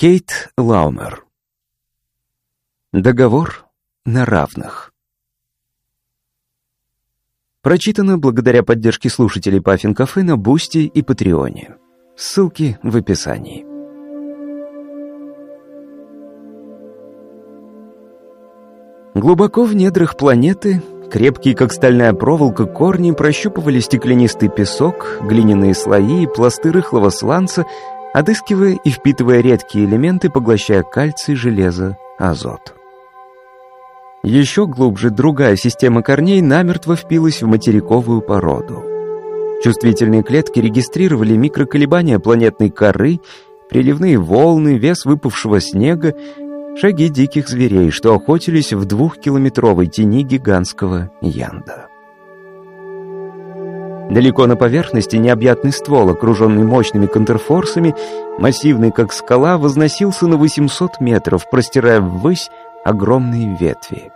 Кит Лаумер. Договор на равных. Прочитано благодаря поддержке слушателей Паффин Кафе на Бусти и Патреоне. Ссылки в описании. Глубоко в недрах планеты, крепкие как стальная проволока корни прощупывали стеклянистый песок, глиняные слои и пласты рыхлого сланца, отыскивая и впитывая редкие элементы, поглощая кальций, железо, азот. Еще глубже другая система корней намертво впилась в материковую породу. Чувствительные клетки регистрировали микроколебания планетной коры, приливные волны, вес выпавшего снега, шаги диких зверей, что охотились в двухкилометровой тени гигантского янда. Далеко на поверхности необъятный ствол, окруженный мощными контрфорсами, массивный как скала, возносился на 800 метров, простирая ввысь огромные ветви.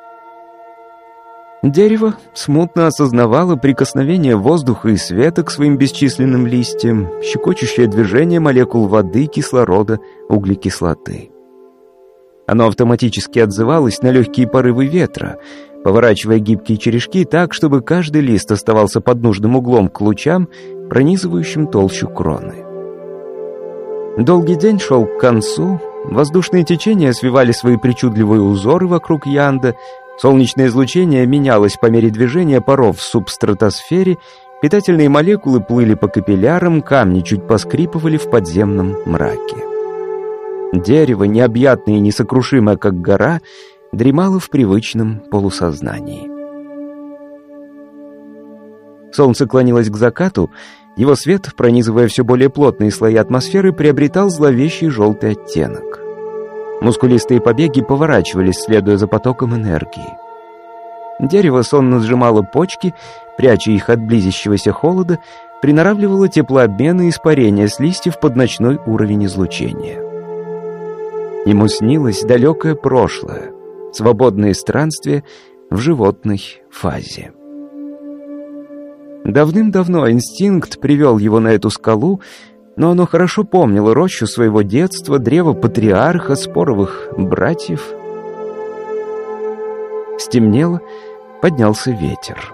Дерево смутно осознавало прикосновение воздуха и света к своим бесчисленным листьям, щекочущее движение молекул воды, кислорода, углекислоты. Оно автоматически отзывалось на легкие порывы ветра — поворачивая гибкие черешки так, чтобы каждый лист оставался под нужным углом к лучам, пронизывающим толщу кроны. Долгий день шел к концу, воздушные течения свивали свои причудливые узоры вокруг Янда, солнечное излучение менялось по мере движения паров в субстратосфере, питательные молекулы плыли по капиллярам, камни чуть поскрипывали в подземном мраке. Дерево, необъятное и несокрушимое, как гора, дремало в привычном полусознании. Солнце клонилось к закату, его свет, пронизывая все более плотные слои атмосферы, приобретал зловещий желтый оттенок. Мускулистые побеги поворачивались, следуя за потоком энергии. Дерево сонно сжимало почки, пряча их от близящегося холода, приноравливало теплообмен и испарение с листьев под ночной уровень излучения. Ему снилось далекое прошлое, свободные странствия в животной фазе. Давным-давно инстинкт привел его на эту скалу, но оно хорошо помнило рощу своего детства, древо патриарха, споровых братьев. Стемнело, поднялся ветер.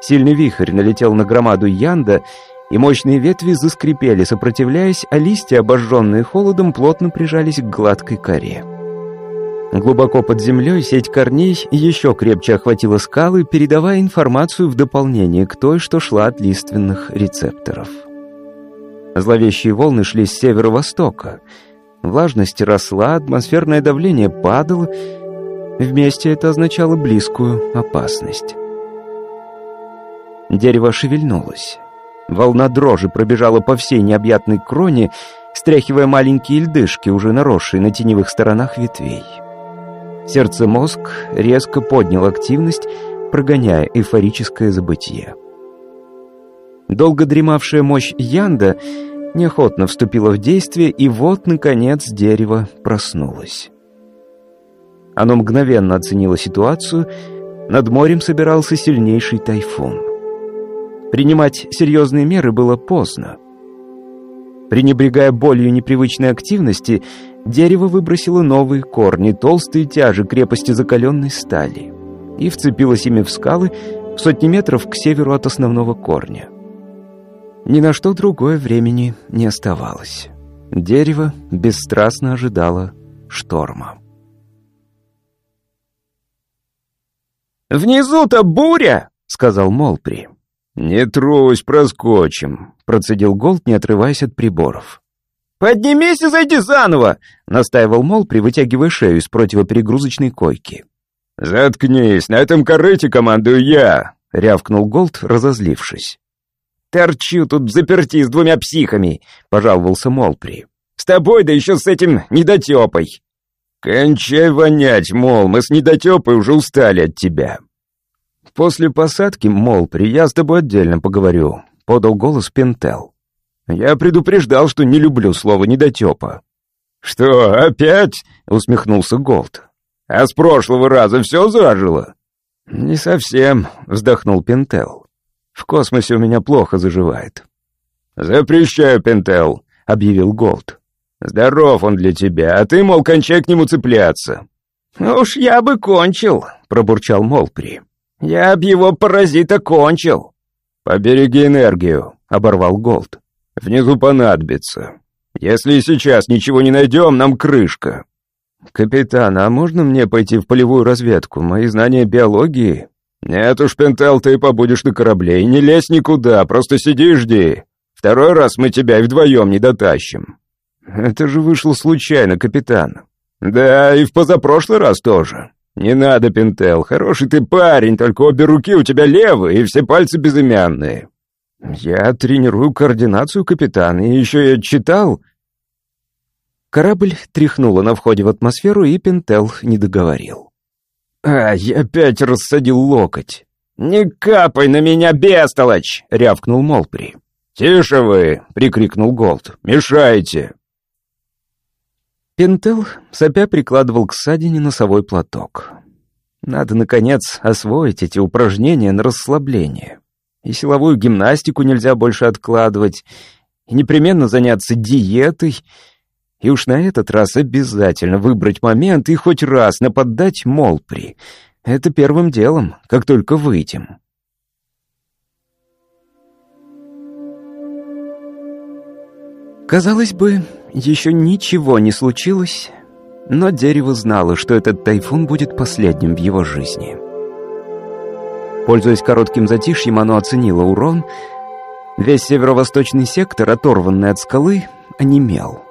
Сильный вихрь налетел на громаду Янда, и мощные ветви заскрипели, сопротивляясь, а листья, обожженные холодом, плотно прижались к гладкой коре. Глубоко под землей сеть корней еще крепче охватила скалы, передавая информацию в дополнение к той, что шла от лиственных рецепторов. Зловещие волны шли с северо-востока. Влажность росла, атмосферное давление падало. Вместе это означало близкую опасность. Дерево шевельнулось. Волна дрожи пробежала по всей необъятной кроне, стряхивая маленькие льдышки, уже наросшие на теневых сторонах ветвей. Сердце-мозг резко поднял активность, прогоняя эйфорическое забытие. Долго дремавшая мощь Янда неохотно вступила в действие, и вот, наконец, дерево проснулось. Оно мгновенно оценило ситуацию, над морем собирался сильнейший тайфун. Принимать серьезные меры было поздно. Пренебрегая болью непривычной активности, дерево выбросило новые корни, толстые тяжи крепости закаленной стали, и вцепилось ими в скалы в сотни метров к северу от основного корня. Ни на что другое времени не оставалось. Дерево бесстрастно ожидало шторма. «Внизу-то буря!» — сказал Молпри. «Не трусь, проскочим», — процедил Голд, не отрываясь от приборов. «Поднимись и зайди заново!» — настаивал Молпри, вытягивая шею из противоперегрузочной койки. «Заткнись, на этом корыте командую я!» — рявкнул Голд, разозлившись. «Торчу тут заперти с двумя психами!» — пожаловался Молпри. «С тобой, да еще с этим недотепой!» «Кончай вонять, Мол, мы с недотепой уже устали от тебя!» «После посадки, Мол, я с тобой отдельно поговорю», — подал голос Пентел. «Я предупреждал, что не люблю слово «недотепа». «Что, опять?» — усмехнулся Голд. «А с прошлого раза все зажило?» «Не совсем», — вздохнул Пентел. «В космосе у меня плохо заживает». «Запрещаю, Пентел», — объявил Голд. Здоров он для тебя, а ты, мол, кончай к нему цепляться». «Уж я бы кончил», — пробурчал Молпри. «Я б его паразита кончил». «Побереги энергию», — оборвал Голд. «Внизу понадобится. Если сейчас ничего не найдем, нам крышка». «Капитан, а можно мне пойти в полевую разведку? Мои знания биологии...» «Нет уж, Пентел, ты побудешь на корабле, и не лезь никуда, просто сиди и жди. Второй раз мы тебя и вдвоем не дотащим». «Это же вышло случайно, капитан». «Да, и в позапрошлый раз тоже. Не надо, Пентел, хороший ты парень, только обе руки у тебя левые, и все пальцы безымянные». «Я тренирую координацию, капитан, и еще я читал...» Корабль тряхнуло на входе в атмосферу, и Пентел не договорил. «А, я опять рассадил локоть!» «Не капай на меня, бестолочь!» — рявкнул Молпри. «Тише вы!» — прикрикнул Голд. «Мешаете!» Пентел, сопя, прикладывал к ссадине носовой платок. Надо, наконец, освоить эти упражнения на расслабление. И силовую гимнастику нельзя больше откладывать, и непременно заняться диетой — и уж на этот раз обязательно выбрать момент и хоть раз наподдать Молпри. Это первым делом, как только выйдем. Казалось бы, еще ничего не случилось, но дерево знало, что этот тайфун будет последним в его жизни. Пользуясь коротким затишьем, оно оценило урон. Весь северо-восточный сектор, оторванный от скалы, онемел —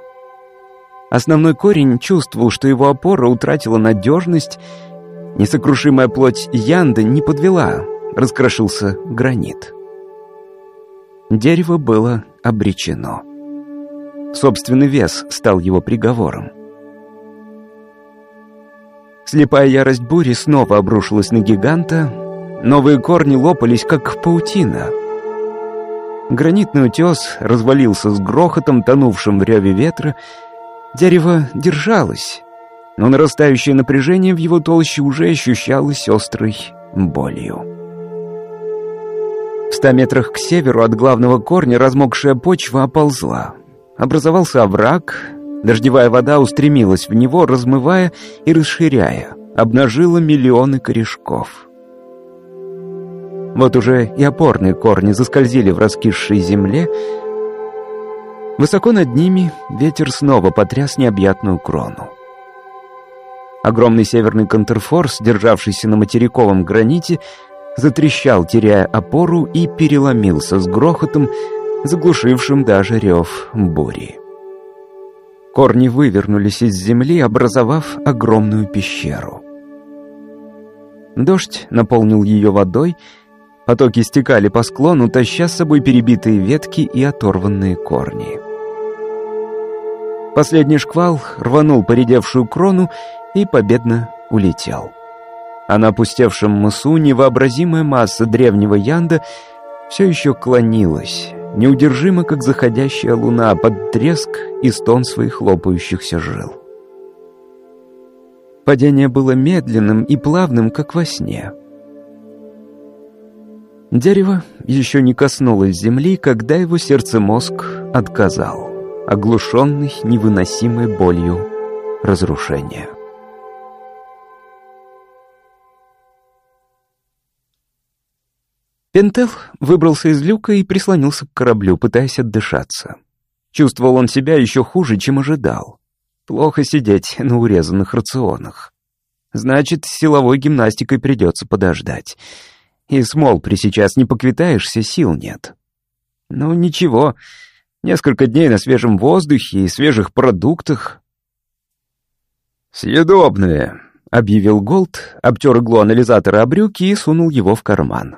Основной корень чувствовал, что его опора утратила надежность. Несокрушимая плоть Янда не подвела, раскрошился гранит. Дерево было обречено. Собственный вес стал его приговором. Слепая ярость бури снова обрушилась на гиганта. Новые корни лопались, как паутина. Гранитный утес развалился с грохотом, тонувшим в реве ветра, Дерево держалось, но нарастающее напряжение в его толще уже ощущалось острой болью. В ста метрах к северу от главного корня размокшая почва оползла. Образовался овраг, дождевая вода устремилась в него, размывая и расширяя, обнажила миллионы корешков. Вот уже и опорные корни заскользили в раскисшей земле, Высоко над ними ветер снова потряс необъятную крону. Огромный северный контрфорс, державшийся на материковом граните, затрещал, теряя опору, и переломился с грохотом, заглушившим даже рев бури. Корни вывернулись из земли, образовав огромную пещеру. Дождь наполнил ее водой, потоки стекали по склону, таща с собой перебитые ветки и оторванные корни. Последний шквал рванул поредевшую крону и победно улетел. А на опустевшем мысу невообразимая масса древнего Янда все еще клонилась, неудержимо, как заходящая луна, под треск и стон своих хлопающихся жил. Падение было медленным и плавным, как во сне. Дерево еще не коснулось земли, когда его сердце-мозг отказал оглушенный невыносимой болью разрушения. Пентел выбрался из люка и прислонился к кораблю, пытаясь отдышаться. Чувствовал он себя еще хуже, чем ожидал. Плохо сидеть на урезанных рационах. Значит, силовой гимнастикой придется подождать. И с Молпри сейчас не поквитаешься, сил нет. Ну, ничего, Несколько дней на свежем воздухе и свежих продуктах. «Съедобные», — объявил Голд, обтер иглу анализатора брюки и сунул его в карман.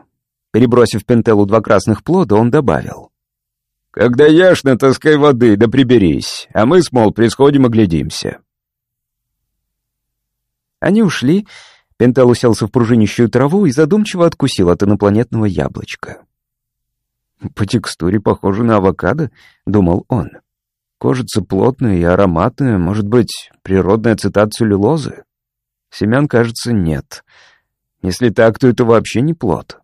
Перебросив Пентелу два красных плода, он добавил. «Когда ешь, натаскай воды, да приберись, а мы с Мол присходим и глядимся». Они ушли, Пентел уселся в пружинищую траву и задумчиво откусил от инопланетного яблочка. «По текстуре похоже на авокадо», — думал он. «Кожица плотная и ароматная, может быть, природная цитат целлюлозы? Семян, кажется, нет. Если так, то это вообще не плод.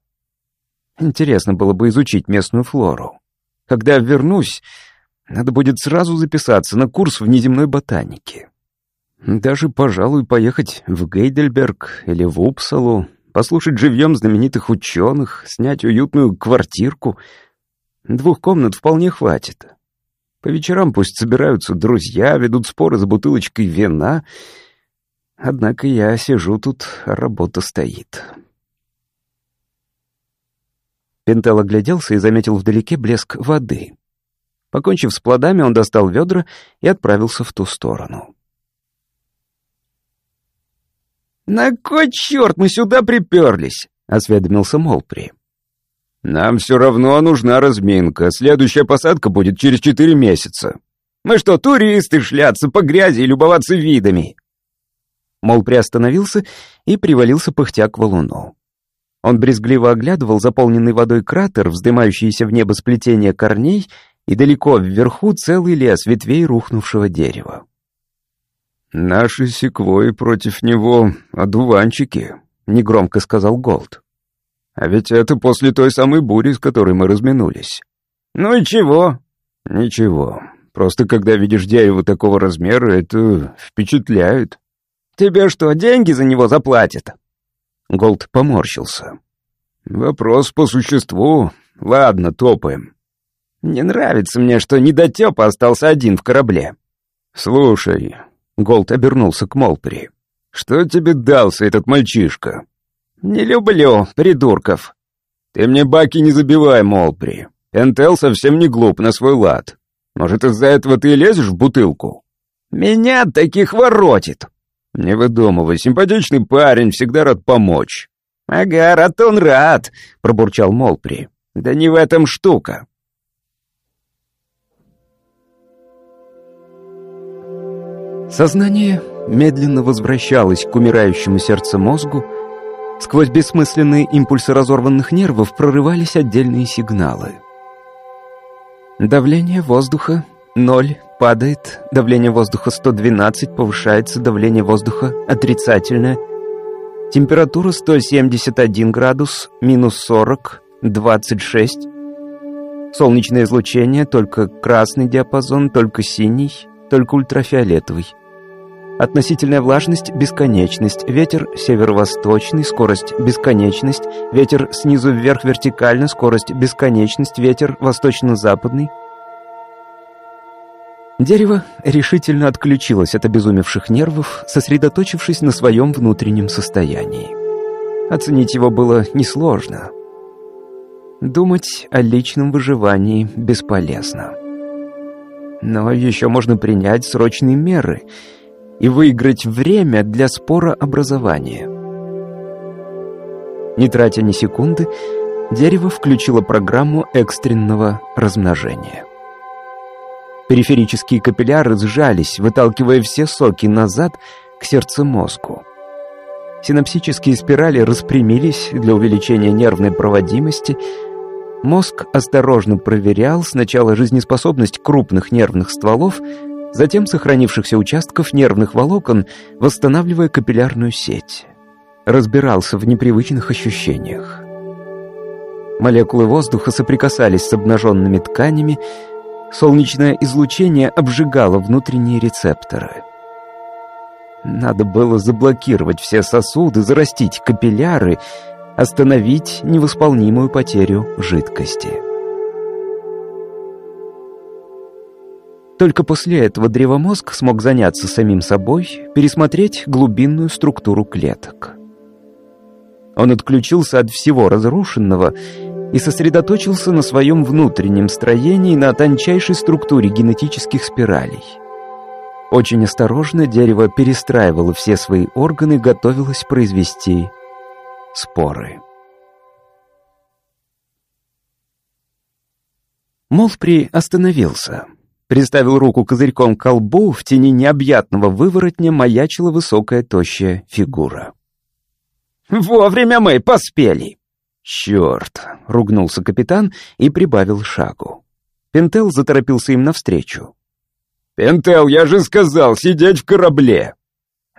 Интересно было бы изучить местную флору. Когда вернусь, Надо будет сразу записаться на курс внеземной ботаники. Даже, пожалуй, поехать в Гейдельберг или в Упсалу, послушать живьем знаменитых ученых, снять уютную квартирку. Двух комнат вполне хватит. По вечерам пусть собираются друзья, ведут споры за бутылочкой вина. Однако я сижу тут, работа стоит. Пентел огляделся и заметил вдалеке блеск воды. Покончив с плодами, он достал ведра и отправился в ту сторону. «На кой черт мы сюда приперлись?» — осведомился Молпри. «Нам все равно нужна разминка. Следующая посадка будет через четыре месяца. Мы что, туристы шляться по грязи и любоваться видами?» Молпри остановился и привалился пыхтя к валуну. Он брезгливо оглядывал заполненный водой кратер, вздымающийся в небо сплетение корней, и далеко вверху целый лес ветвей рухнувшего дерева. «Наши секвои против него одуванчики», — негромко сказал Голд. «А ведь это после той самой бури, с которой мы разминулись». «Ну и чего?» «Ничего. Просто когда видишь дерево такого размера, это впечатляет». «Тебе что, деньги за него заплатят?» Голд поморщился. «Вопрос по существу. Ладно, топаем». «Не нравится мне, что недотёпа остался один в корабле». «Слушай, Голд обернулся к Молпери. «Что тебе дался этот мальчишка?» «Не люблю придурков». «Ты мне баки не забивай, Молпери. Пентел совсем не глуп на свой лад. Может, из-за этого ты лезешь в бутылку?» «Меня таких воротит». «Не выдумывай, симпатичный парень, всегда рад помочь». «Ага, рад он рад», — пробурчал Молпри. «Да не в этом штука. Сознание медленно возвращалось к умирающему сердцу мозгу. Сквозь бессмысленные импульсы разорванных нервов прорывались отдельные сигналы. Давление воздуха — ноль, падает. Давление воздуха 112, повышается. Давление воздуха отрицательное. Температура 171 градус, минус 40, 26. Солнечное излучение, только красный диапазон, только синий — только ультрафиолетовый. Относительная влажность – бесконечность, ветер северо-восточный, скорость – бесконечность, ветер снизу вверх вертикально, скорость – бесконечность, ветер восточно-западный. Дерево решительно отключилось от обезумевших нервов, сосредоточившись на своем внутреннем состоянии. Оценить его было несложно. Думать о личном выживании бесполезно. Но еще можно принять срочные меры и выиграть время для спора образования. Не тратя ни секунды, дерево включило программу экстренного размножения. Периферические капилляры сжались, выталкивая все соки назад к сердцемозгу. Синапсические спирали распрямились для увеличения нервной проводимости – Мозг осторожно проверял сначала жизнеспособность крупных нервных стволов, затем сохранившихся участков нервных волокон, восстанавливая капиллярную сеть. Разбирался в непривычных ощущениях. Молекулы воздуха соприкасались с обнаженными тканями, солнечное излучение обжигало внутренние рецепторы. Надо было заблокировать все сосуды, зарастить капилляры — остановить невосполнимую потерю жидкости. Только после этого древомозг смог заняться самим собой, пересмотреть глубинную структуру клеток. Он отключился от всего разрушенного и сосредоточился на своем внутреннем строении, на тончайшей структуре генетических спиралей. Очень осторожно дерево перестраивало все свои органы, готовилось произвести споры. Молпри остановился. Приставил руку козырьком к колбу, в тени необъятного выворотня маячила высокая тощая фигура. «Вовремя мы поспели!» «Черт!» — ругнулся капитан и прибавил шагу. Пентел заторопился им навстречу. «Пентел, я же сказал, сидеть в корабле!»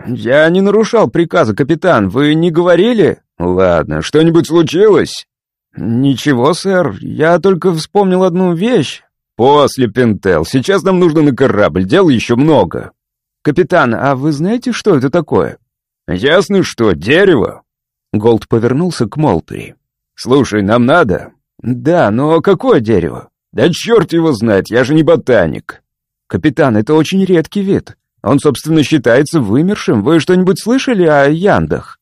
«Я не нарушал приказа, капитан, вы не говорили?» «Ладно, что-нибудь случилось?» «Ничего, сэр, я только вспомнил одну вещь. «После, Пентел. Сейчас нам нужно на корабль. Дел еще много». «Капитан, а вы знаете, что это такое?» «Ясно что, дерево». Голд повернулся к Молтри. «Слушай, нам надо?» «Да, но какое дерево?» «Да черт его знает, я же не ботаник». «Капитан, это очень редкий вид. Он, собственно, считается вымершим. Вы что-нибудь слышали о яндах?»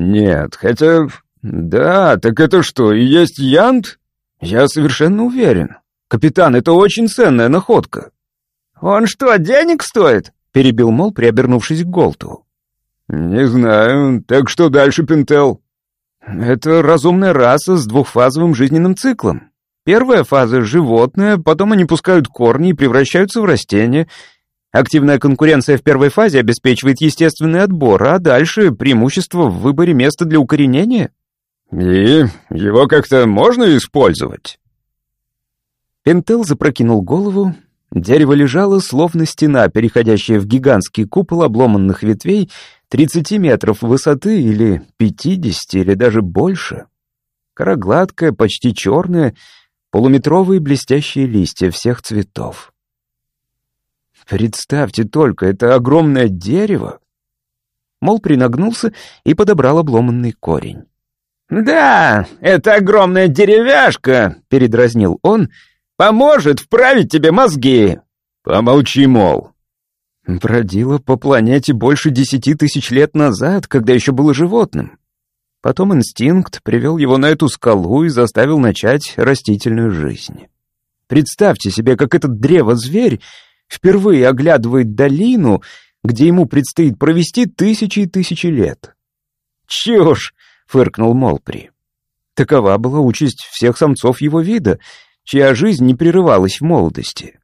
«Нет, хотя... Да, так это что, и есть янд?» «Я совершенно уверен. Капитан, это очень ценная находка». «Он что, денег стоит?» — перебил Мол, приобернувшись к Голту. «Не знаю. Так что дальше, Пентел?» «Это разумная раса с двухфазовым жизненным циклом. Первая фаза — животное, потом они пускают корни и превращаются в растения. Активная конкуренция в первой фазе обеспечивает естественный отбор, а дальше преимущество в выборе места для укоренения». «И его как-то можно использовать?» Пентел запрокинул голову. Дерево лежало, словно стена, переходящая в гигантский купол обломанных ветвей, 30 метров высоты или 50, или даже больше. Кора гладкая, почти черная, полуметровые блестящие листья всех цветов. Представьте только, это огромное дерево. Мол принагнулся и подобрал обломанный корень. «Да, это огромная деревяшка», — передразнил он, — «поможет вправить тебе мозги». «Помолчи, мол», Бродила по планете больше десяти тысяч лет назад, когда еще было животным. Потом инстинкт привел его на эту скалу и заставил начать растительную жизнь. Представьте себе, как этот древо-зверь впервые оглядывает долину, где ему предстоит провести тысячи и тысячи лет. «Чушь!» — фыркнул Молпри. Такова была участь всех самцов его вида, чья жизнь не прерывалась в молодости.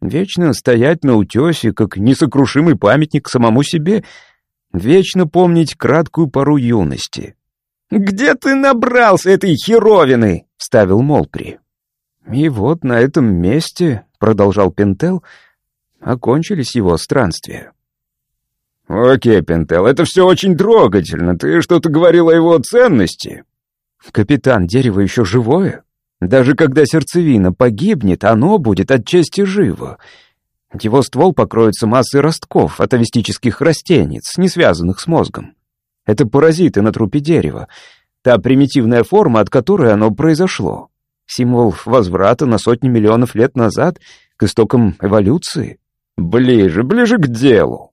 Вечно стоять на утесе, как несокрушимый памятник самому себе, вечно помнить краткую пору юности. «Где ты набрался этой херовины?» — ставил Молпри. «И вот на этом месте», — продолжал Пентел, — окончились его странствия. «Окей, Пентел, это все очень трогательно. Ты что-то говорил о его ценности?» «Капитан, дерево еще живое?» Даже когда сердцевина погибнет, оно будет отчасти живо. Его ствол покроется массой ростков, атовистических растениц, не связанных с мозгом. Это паразиты на трупе дерева, та примитивная форма, от которой оно произошло. Символ возврата на сотни миллионов лет назад к истокам эволюции. Ближе, ближе к делу.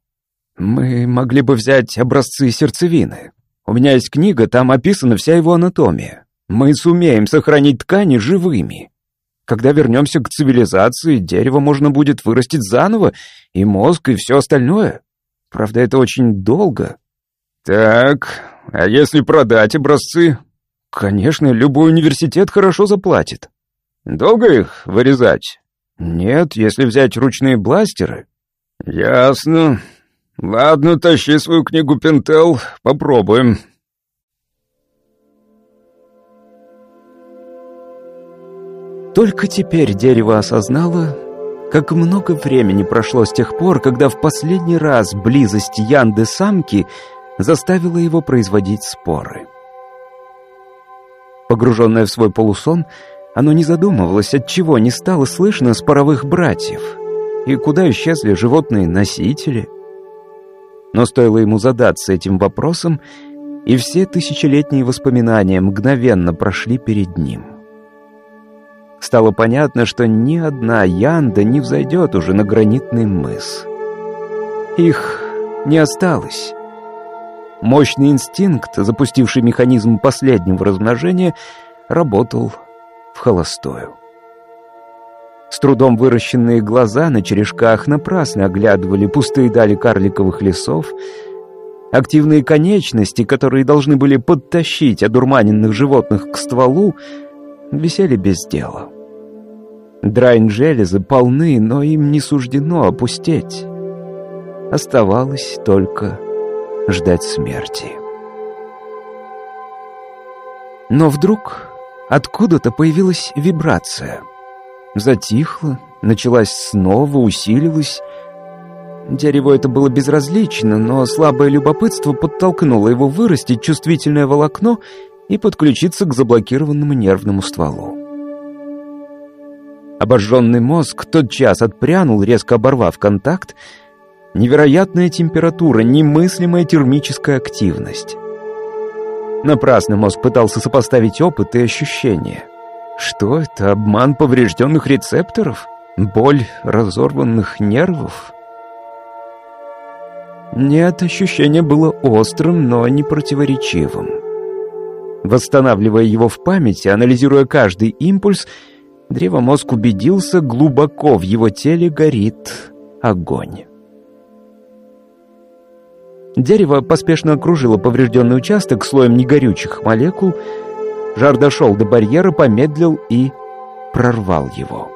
Мы могли бы взять образцы сердцевины. У меня есть книга, там описана вся его анатомия. Мы сумеем сохранить ткани живыми. Когда вернемся к цивилизации, дерево можно будет вырастить заново, и мозг, и все остальное. Правда, это очень долго. Так, а если продать образцы? Конечно, любой университет хорошо заплатит. Долго их вырезать? Нет, если взять ручные бластеры. Ясно. Ладно, тащи свою книгу Пентел, попробуем. Только теперь дерево осознало, как много времени прошло с тех пор, когда в последний раз близость Янды-самки заставила его производить споры. Погруженное в свой полусон, оно не задумывалось, от чего не стало слышно споровых братьев, и куда исчезли животные-носители. Но стоило ему задаться этим вопросом, и все тысячелетние воспоминания мгновенно прошли перед ним. Стало понятно, что ни одна Янда не взойдет уже на гранитный мыс. Их не осталось. Мощный инстинкт, запустивший механизм последнего размножения, работал в холостую. С трудом выращенные глаза на черешках напрасно оглядывали пустые дали карликовых лесов. Активные конечности, которые должны были подтащить одурманенных животных к стволу, висели без дела. Драйн-железы полны, но им не суждено опустеть. Оставалось только ждать смерти. Но вдруг откуда-то появилась вибрация. Затихла, началась снова, усилилась. Дереву это было безразлично, но слабое любопытство подтолкнуло его вырастить чувствительное волокно и подключиться к заблокированному нервному стволу. Обожженный мозг тотчас отпрянул, резко оборвав контакт. Невероятная температура, немыслимая термическая активность. Напрасно мозг пытался сопоставить опыт и ощущения. Что это, обман поврежденных рецепторов? Боль разорванных нервов? Нет, ощущение было острым, но не противоречивым. Восстанавливая его в памяти, анализируя каждый импульс, древомозг убедился, глубоко в его теле горит огонь. Дерево поспешно окружило поврежденный участок слоем негорючих молекул. Жар дошел до барьера, помедлил и прорвал его.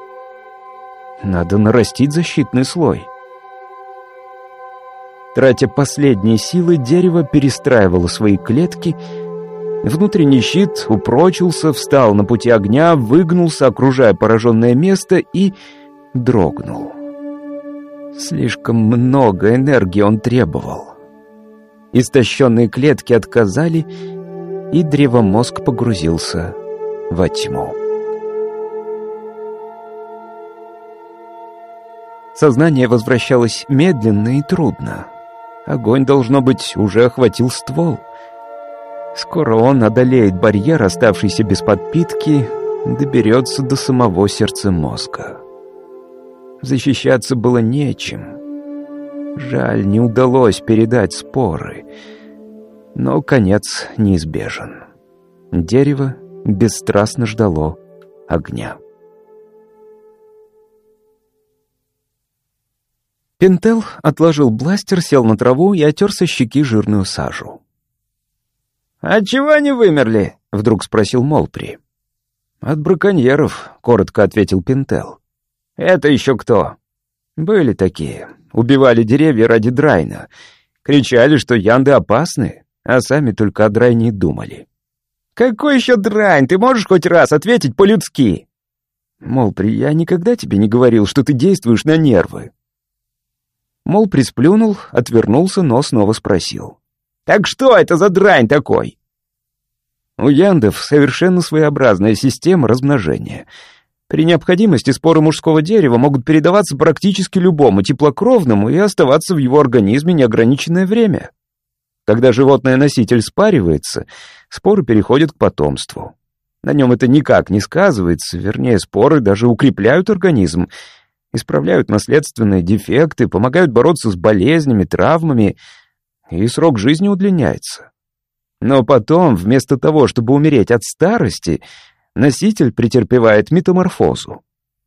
Надо нарастить защитный слой. Тратя последние силы, дерево перестраивало свои клетки. Внутренний щит упрочился, встал на пути огня, выгнулся, окружая пораженное место, и дрогнул. Слишком много энергии он требовал. Истощенные клетки отказали, и древомозг погрузился во тьму. Сознание возвращалось медленно и трудно. Огонь, должно быть, уже охватил ствол. Скоро он одолеет барьер, оставшийся без подпитки, доберется до самого сердца мозга. Защищаться было нечем. Жаль, не удалось передать споры. Но конец неизбежен. Дерево бесстрастно ждало огня. Пентел отложил бластер, сел на траву и отер со щеки жирную сажу. «А чего они вымерли?» — вдруг спросил Молпри. «От браконьеров», — коротко ответил Пентел. «Это еще кто?» «Были такие. Убивали деревья ради Драйна. Кричали, что янды опасны, а сами только о Драйне думали». «Какой еще Драйн? Ты можешь хоть раз ответить по-людски?» «Молпри, я никогда тебе не говорил, что ты действуешь на нервы». Мол, присплюнул, отвернулся, но снова спросил. «Так что это за дрань такой?» У яндов совершенно своеобразная система размножения. При необходимости споры мужского дерева могут передаваться практически любому теплокровному и оставаться в его организме неограниченное время. Когда животное-носитель спаривается, споры переходят к потомству. На нем это никак не сказывается, вернее, споры даже укрепляют организм, исправляют наследственные дефекты, помогают бороться с болезнями, травмами, и срок жизни удлиняется. Но потом, вместо того, чтобы умереть от старости, носитель претерпевает метаморфозу,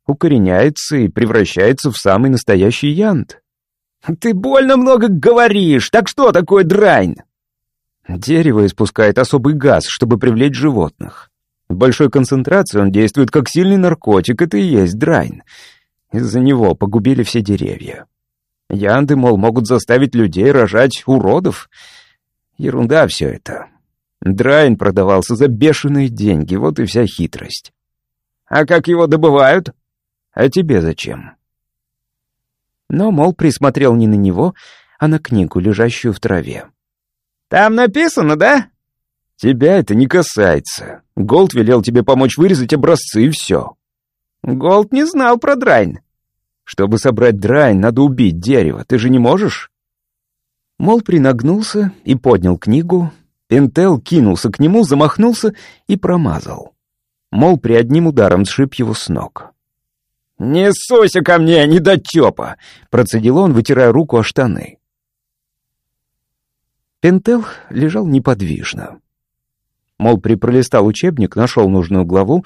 укореняется и превращается в самый настоящий янт. «Ты больно много говоришь, так что такое драйн?» Дерево испускает особый газ, чтобы привлечь животных. В большой концентрации он действует как сильный наркотик, это и есть драйн — из-за него погубили все деревья. Янды, мол, могут заставить людей рожать уродов. Ерунда все это. Драйн продавался за бешеные деньги, вот и вся хитрость. А как его добывают? А тебе зачем? Но Молпри смотрел не на него, а на книгу, лежащую в траве. «Там написано, да?» «Тебя это не касается. Голд велел тебе помочь вырезать образцы, и все». Голд не знал про драйн. Чтобы собрать драйн, надо убить дерево. Ты же не можешь? Молпри нагнулся и поднял книгу. Пентел кинулся к нему, замахнулся и промазал. Мол при одним ударом сшиб его с ног. «Не ссойся ко мне, недотепа!» — процедил он, вытирая руку о штаны. Пентел лежал неподвижно. Мол, пролистал учебник, нашел нужную главу,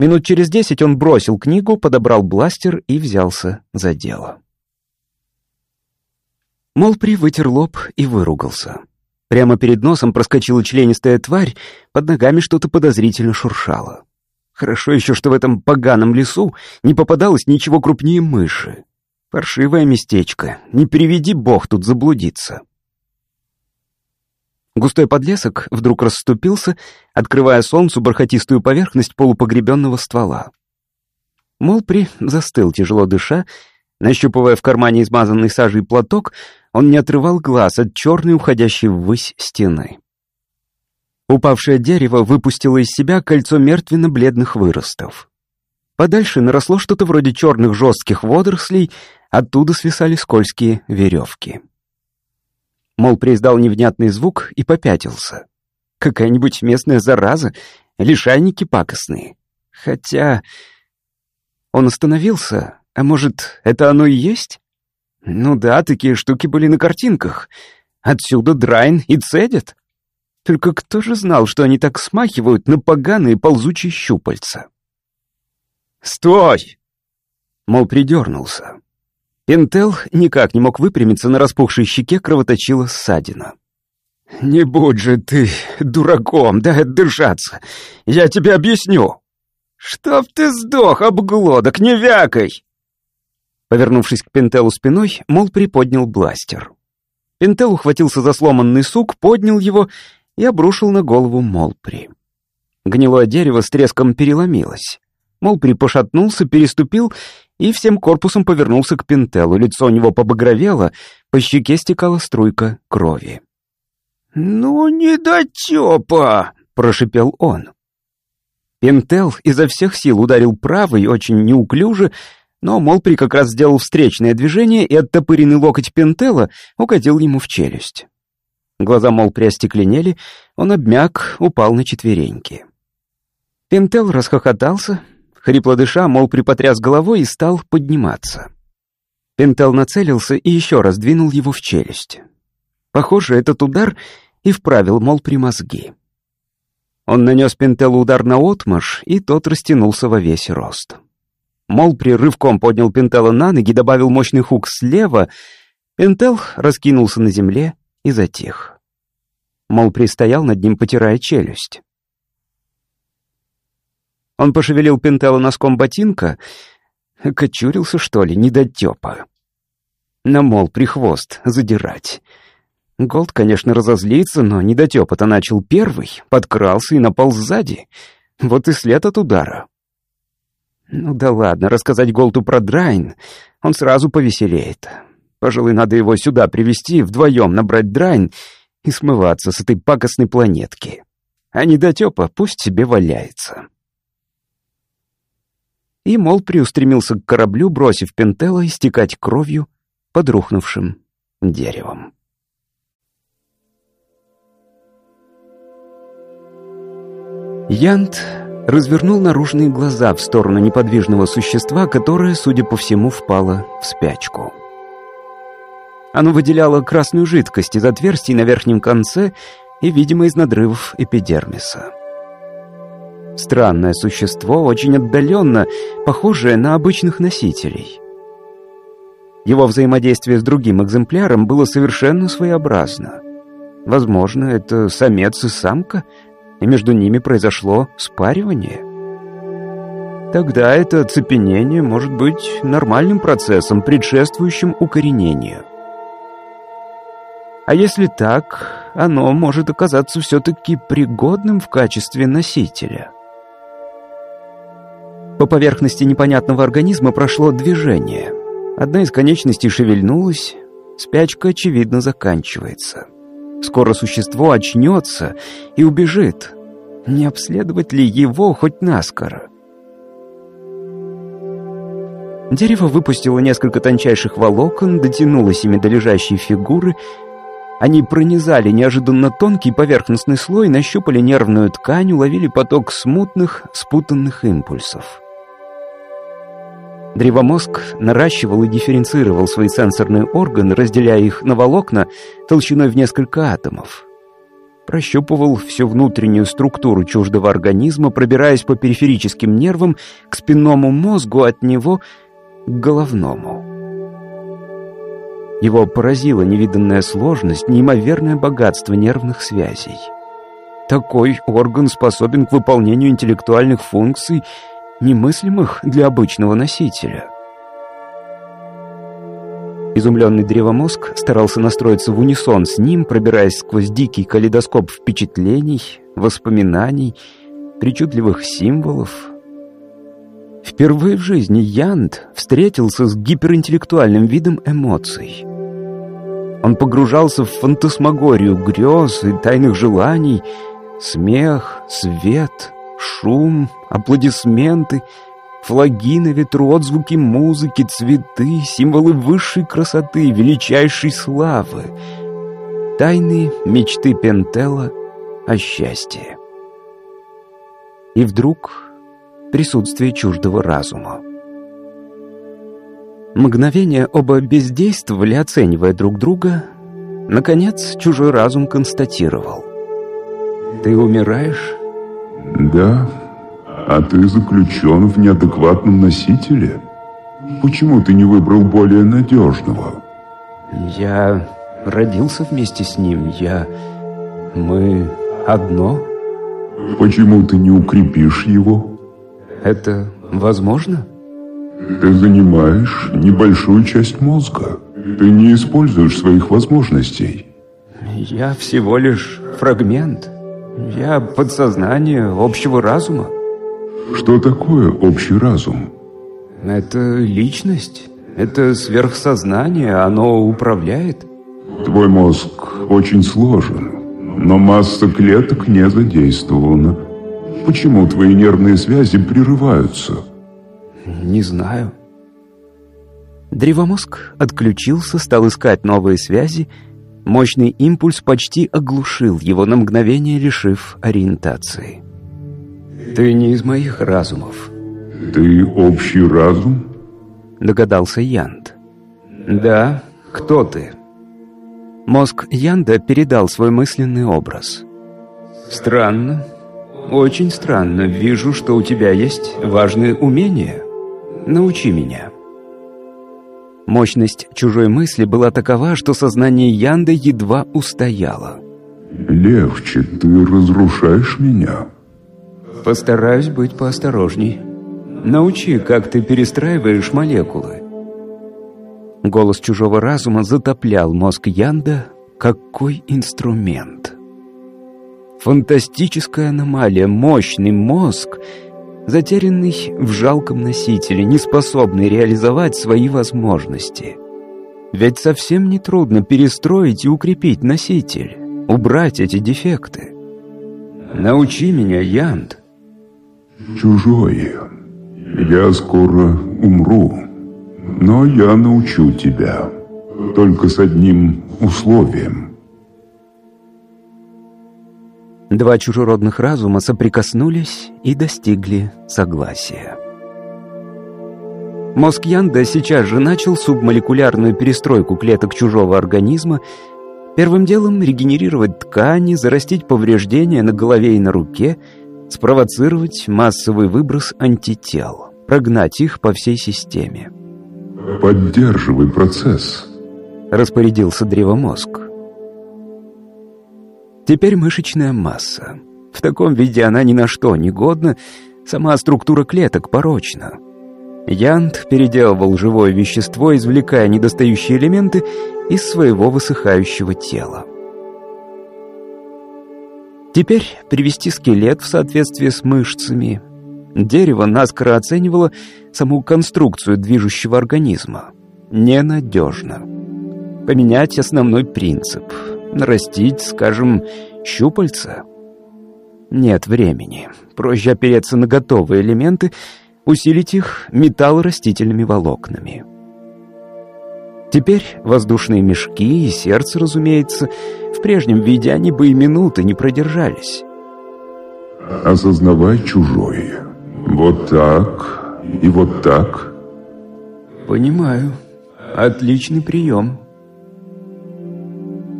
Минут через десять он бросил книгу, подобрал бластер и взялся за дело. Молпри вытер лоб и выругался. Прямо перед носом проскочила членистая тварь, под ногами что-то подозрительно шуршало. Хорошо еще, что в этом поганом лесу не попадалось ничего крупнее мыши. Паршивое местечко, не приведи бог тут заблудиться. Густой подлесок вдруг расступился, открывая солнцу бархатистую поверхность полупогребенного ствола. Молпри застыл, тяжело дыша. Нащупывая в кармане измазанный сажей платок, он не отрывал глаз от черной, уходящей ввысь стены. Упавшее дерево выпустило из себя кольцо мертвенно-бледных выростов. Подальше наросло что-то вроде черных жестких водорослей, оттуда свисали скользкие веревки. Мол, прииздал невнятный звук и попятился. Какая-нибудь местная зараза, лишайники пакостные. Хотя... Он остановился, а может, это оно и есть? Ну да, такие штуки были на картинках. Отсюда Драйн и цедят. Только кто же знал, что они так смахивают на поганые ползучие щупальца? «Стой!» Мол, придернулся. Пентел никак не мог выпрямиться, на распухшей щеке кровоточила ссадина. «Не будь же ты дураком, да отдышаться. Я тебе объясню». «Чтоб ты сдох, обглодок, не вякай!» Повернувшись к Пентелу спиной, Мол приподнял бластер. Пентел ухватился за сломанный сук, поднял его и обрушил на голову Молпри. Гнилое дерево с треском переломилось. Молпри пошатнулся, переступил и всем корпусом повернулся к Пентелу. Лицо у него побагровело, по щеке стекала струйка крови. «Ну, не дотепа!» — прошипел он. Пентел изо всех сил ударил правой, очень неуклюже, но Молпри как раз сделал встречное движение, и оттопыренный локоть Пентела укатил ему в челюсть. Глаза Молпри остекленели, он обмяк, упал на четвереньки. Пентел расхохотался, хрипло дыша, Молпри потряс головой и стал подниматься. Пентел нацелился и еще раз двинул его в челюсть. Похоже, этот удар и вправил Молпри мозги. Он нанес Пентелу удар на отмаш, и тот растянулся во весь рост. Мол прерывком поднял Пентела на ноги, добавил мощный хук слева. Пентел раскинулся на земле и затих. Мол пристоял над ним, потирая челюсть. Он пошевелил Пентела носком ботинка, кочурился, что ли, недотепа. На Молпри хвост задирать. Голд, конечно, разозлится, но недотепа-то начал первый, подкрался и напал сзади. Вот и след от удара. Ну да ладно, рассказать Голду про Драйн, он сразу повеселеет. Пожалуй, надо его сюда привести вдвоем набрать Драйн и смываться с этой пакостной планетки. А недотепа пусть себе валяется. И Мол приустремился к кораблю, бросив Пентела истекать кровью под рухнувшим деревом. Янт развернул наружные глаза в сторону неподвижного существа, которое, судя по всему, впало в спячку. Оно выделяло красную жидкость из отверстий на верхнем конце и, видимо, из надрывов эпидермиса. Странное существо, очень отдаленно, похожее на обычных носителей. Его взаимодействие с другим экземпляром было совершенно своеобразно. Возможно, это самец и самка — и между ними произошло спаривание. Тогда это оцепенение может быть нормальным процессом, предшествующим укоренению. А если так, оно может оказаться все-таки пригодным в качестве носителя. По поверхности непонятного организма прошло движение. Одна из конечностей шевельнулась, спячка, очевидно, заканчивается. Скоро существо очнется и убежит. Не обследовать ли его хоть наскоро? Дерево выпустило несколько тончайших волокон, дотянулось ими до лежащей фигуры. Они пронизали неожиданно тонкий поверхностный слой, нащупали нервную ткань, уловили поток смутных, спутанных импульсов. Древомозг наращивал и дифференцировал свои сенсорные органы, разделяя их на волокна толщиной в несколько атомов. Прощупывал всю внутреннюю структуру чуждого организма, пробираясь по периферическим нервам к спинному мозгу, от него к головному. Его поразила невиданная сложность, неимоверное богатство нервных связей. Такой орган способен к выполнению интеллектуальных функций – немыслимых для обычного носителя. Изумленный древомозг старался настроиться в унисон с ним, пробираясь сквозь дикий калейдоскоп впечатлений, воспоминаний, причудливых символов. Впервые в жизни Янд встретился с гиперинтеллектуальным видом эмоций. Он погружался в фантасмагорию грез и тайных желаний, смех, свет, шум, аплодисменты, Флаги на ветру, отзвуки музыки, цветы, символы высшей красоты, величайшей славы. Тайны мечты Пентела о счастье. И вдруг присутствие чуждого разума. Мгновение оба бездействовали, оценивая друг друга. Наконец, чужой разум констатировал. «Ты умираешь?» «Да», а ты заключен в неадекватном носителе? Почему ты не выбрал более надежного? Я родился вместе с ним. Я... Мы одно. Почему ты не укрепишь его? Это возможно? Ты занимаешь небольшую часть мозга. Ты не используешь своих возможностей. Я всего лишь фрагмент. Я подсознание общего разума. Что такое общий разум? Это личность. Это сверхсознание, оно управляет. Твой мозг очень сложен, но масса клеток не задействована. Почему твои нервные связи прерываются? Не знаю. Древомозг отключился, стал искать новые связи. Мощный импульс почти оглушил его на мгновение, лишив ориентации. «Ты не из моих разумов». «Ты общий разум?» Догадался Янд. «Да, кто ты?» Мозг Янда передал свой мысленный образ. «Странно, очень странно. Вижу, что у тебя есть важные умения. Научи меня». Мощность чужой мысли была такова, что сознание Янда едва устояло. «Легче, ты разрушаешь меня». Постараюсь быть поосторожней. Научи, как ты перестраиваешь молекулы. Голос чужого разума затоплял мозг Янда. Какой инструмент! Фантастическая аномалия, мощный мозг, затерянный в жалком носителе, не способный реализовать свои возможности. Ведь совсем не трудно перестроить и укрепить носитель, убрать эти дефекты. Научи меня, Янд чужой. Я скоро умру, но я научу тебя, только с одним условием. Два чужеродных разума соприкоснулись и достигли согласия. Мозг Янда сейчас же начал субмолекулярную перестройку клеток чужого организма, первым делом регенерировать ткани, зарастить повреждения на голове и на руке — спровоцировать массовый выброс антител, прогнать их по всей системе. «Поддерживай процесс», — распорядился древомозг. Теперь мышечная масса. В таком виде она ни на что не годна, сама структура клеток порочна. Янт переделывал живое вещество, извлекая недостающие элементы из своего высыхающего тела. Теперь привести скелет в соответствие с мышцами. Дерево наскоро оценивало саму конструкцию движущего организма. Ненадежно. Поменять основной принцип. Нарастить, скажем, щупальца. Нет времени. Проще опереться на готовые элементы, усилить их металлорастительными волокнами. Теперь воздушные мешки и сердце, разумеется, в прежнем виде они бы и минуты не продержались. Осознавай чужой. Вот так и вот так. Понимаю. Отличный прием.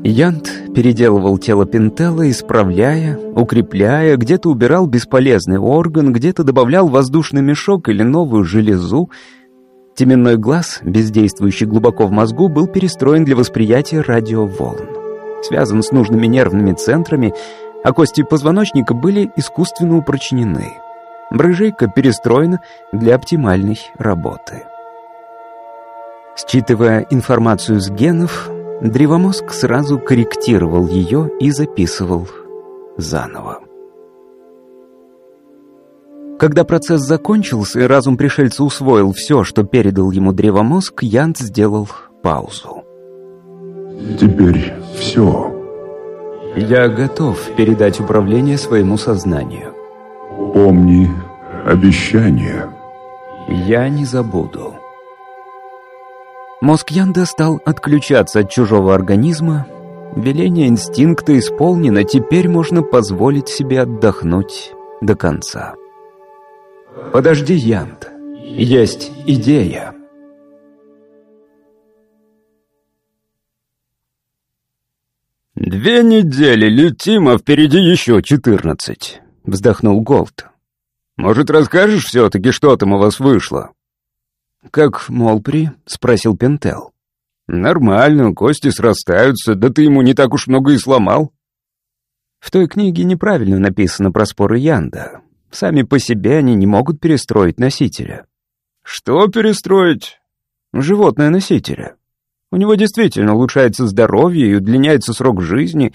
Янт переделывал тело Пентелла, исправляя, укрепляя, где-то убирал бесполезный орган, где-то добавлял воздушный мешок или новую железу, Теменной глаз, бездействующий глубоко в мозгу, был перестроен для восприятия радиоволн. Связан с нужными нервными центрами, а кости позвоночника были искусственно упрочнены. Брыжейка перестроена для оптимальной работы. Считывая информацию с генов, древомозг сразу корректировал ее и записывал заново. Когда процесс закончился и разум пришельца усвоил все, что передал ему древомозг, Янт сделал паузу. «Теперь все». «Я готов передать управление своему сознанию». «Помни обещание». Я не забуду. Мозг Янда стал отключаться от чужого организма. Веление инстинкта исполнено, теперь можно позволить себе отдохнуть до конца. Подожди, Янд. Есть идея. «Две недели летим, а впереди еще четырнадцать», — вздохнул Голд. «Может, расскажешь все-таки, что там у вас вышло?» «Как Молпри?» — спросил Пентел. «Нормально, кости срастаются, да ты ему не так уж много и сломал». В той книге неправильно написано про споры Янда. Сами по себе они не могут перестроить носителя. «Что перестроить?» «Животное носителя. У него действительно улучшается здоровье и удлиняется срок жизни,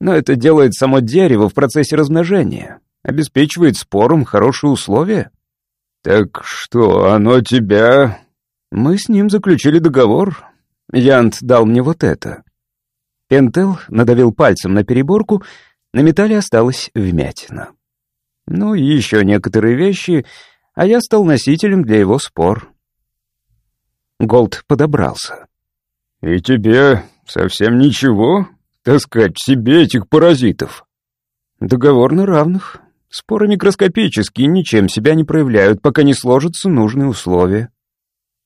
но это делает само дерево в процессе размножения, обеспечивает спорам хорошие условия». «Так что, оно тебя...» «Мы с ним заключили договор. Янт дал мне вот это». Пентел надавил пальцем на переборку, на металле осталась вмятина. Ну и еще некоторые вещи, а я стал носителем для его спор. Голд подобрался. «И тебе совсем ничего таскать в себе этих паразитов?» «Договор на равных. Споры микроскопические, ничем себя не проявляют, пока не сложатся нужные условия».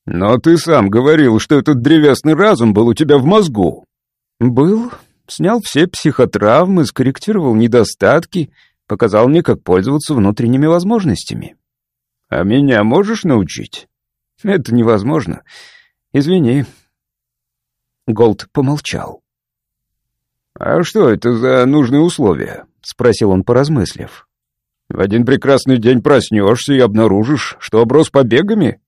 «Но ты сам говорил, что этот древесный разум был у тебя в мозгу». «Был. Снял все психотравмы, скорректировал недостатки, показал мне, как пользоваться внутренними возможностями». «А меня можешь научить?» «Это невозможно. Извини». Голд помолчал. «А что это за нужные условия?» — спросил он, поразмыслив. «В один прекрасный день проснешься и обнаружишь, что оброс побегами?»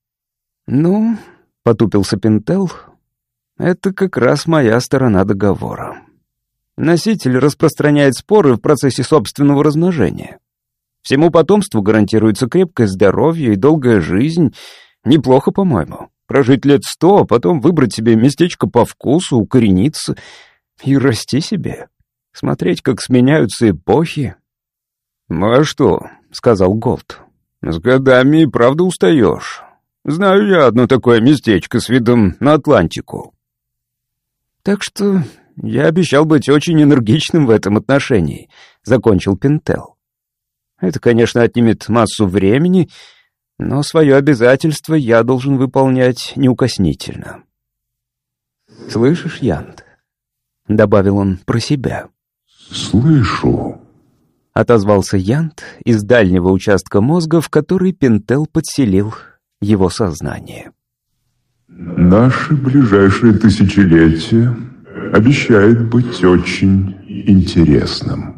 «Ну», — потупился Пентел, — «это как раз моя сторона договора. Носитель распространяет споры в процессе собственного размножения. Всему потомству гарантируется крепкое здоровье и долгая жизнь. Неплохо, по-моему. Прожить лет сто, а потом выбрать себе местечко по вкусу, укорениться и расти себе. Смотреть, как сменяются эпохи. «Ну а что?» — сказал Голд. «С годами и правда устаешь. Знаю я одно такое местечко с видом на Атлантику». «Так что я обещал быть очень энергичным в этом отношении», — закончил Пентел. «Это, конечно, отнимет массу времени, но свое обязательство я должен выполнять неукоснительно». «Слышишь, Янд?» — добавил он про себя. «Слышу», — отозвался Янд из дальнего участка мозга, в который Пентел подселил его сознание. «Наше ближайшее тысячелетие обещает быть очень интересным».